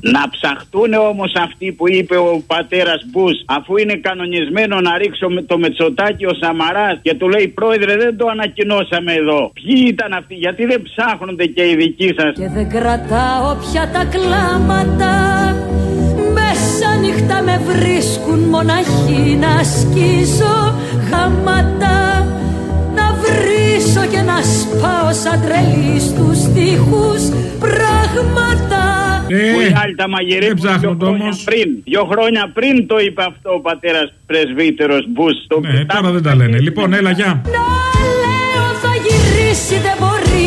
Να ψαχτούν όμως αυτοί που είπε ο πατέρας Μπούς, αφού είναι κανονισμένο να ρίξω με το μετσοτάκι ο Σαμαράς και του λέει Πρόεδρε, δεν το ανακοινώσαμε εδώ. Ποιοι ήταν αυτοί, γιατί δεν ψάχνονται και οι δικοί σας. Και δεν κρατάω πια τα κλάματα Μέσα νύχτα με βρίσκουν μοναχή να σκίσω γάματα Να βρίσω και να σπάω σαν τρελή στους τοίχους πράγματα ε, που οι άλλοι τα μαγειρεύουν πριν. Δύο χρόνια πριν το είπε αυτό ο πατέρας πρεσβύτερος Μπούς. Ναι, τώρα δεν τα λένε. Λοιπόν, έλα, γεια. Να λέω θα γυρίσει, δεν μπορεί